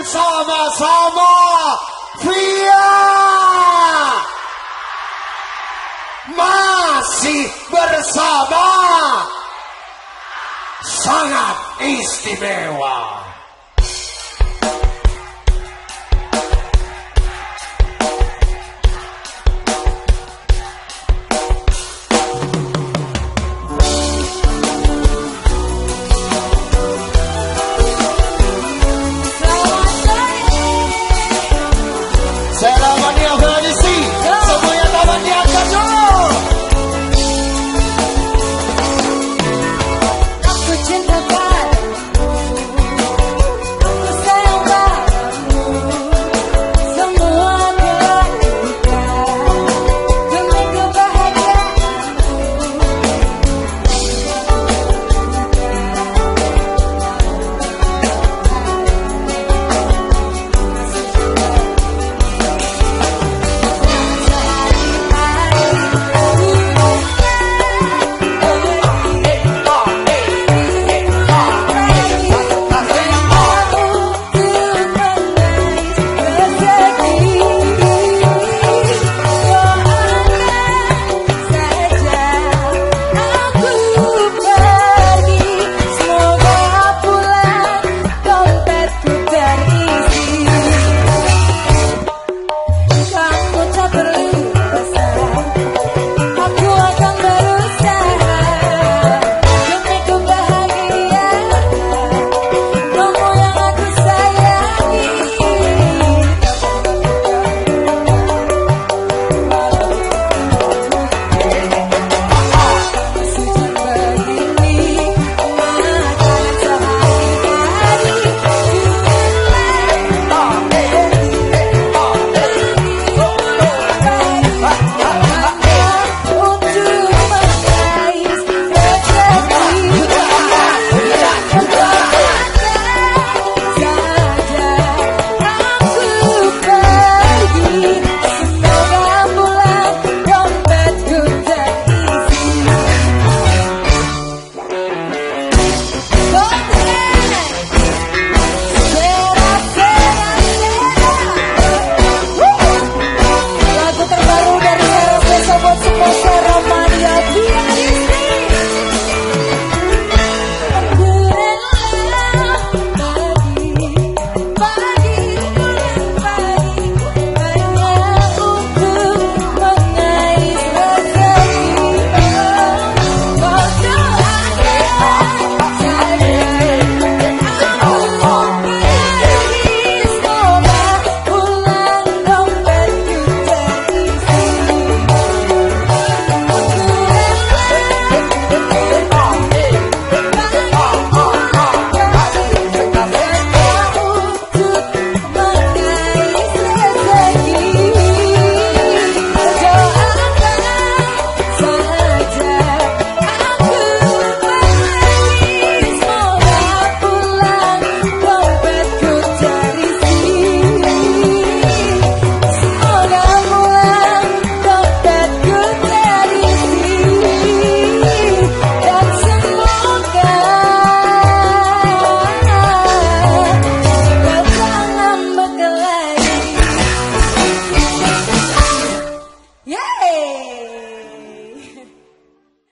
bersama-sama Via. Masih bersama. Sangat istimewa.